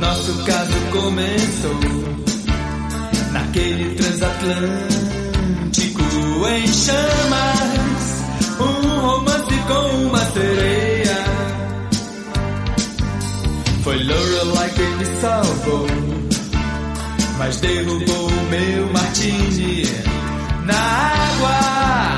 nosso caso começou naquele transatlântico em chamas. Que me salvou, mas derrubou o meu martini na água.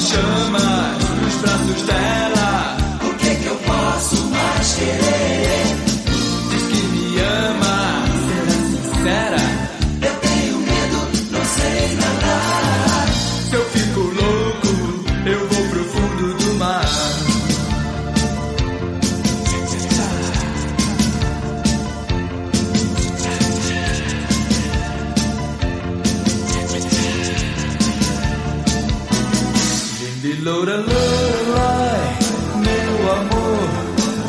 chama nos braços dela. Lorelai, meu amor,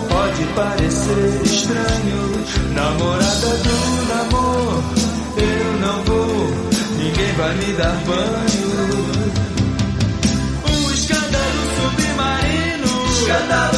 pode parecer estranho. Namorada do namoro, eu não vou, ninguém vai me dar banho. Um escândalo submarino. Escândalo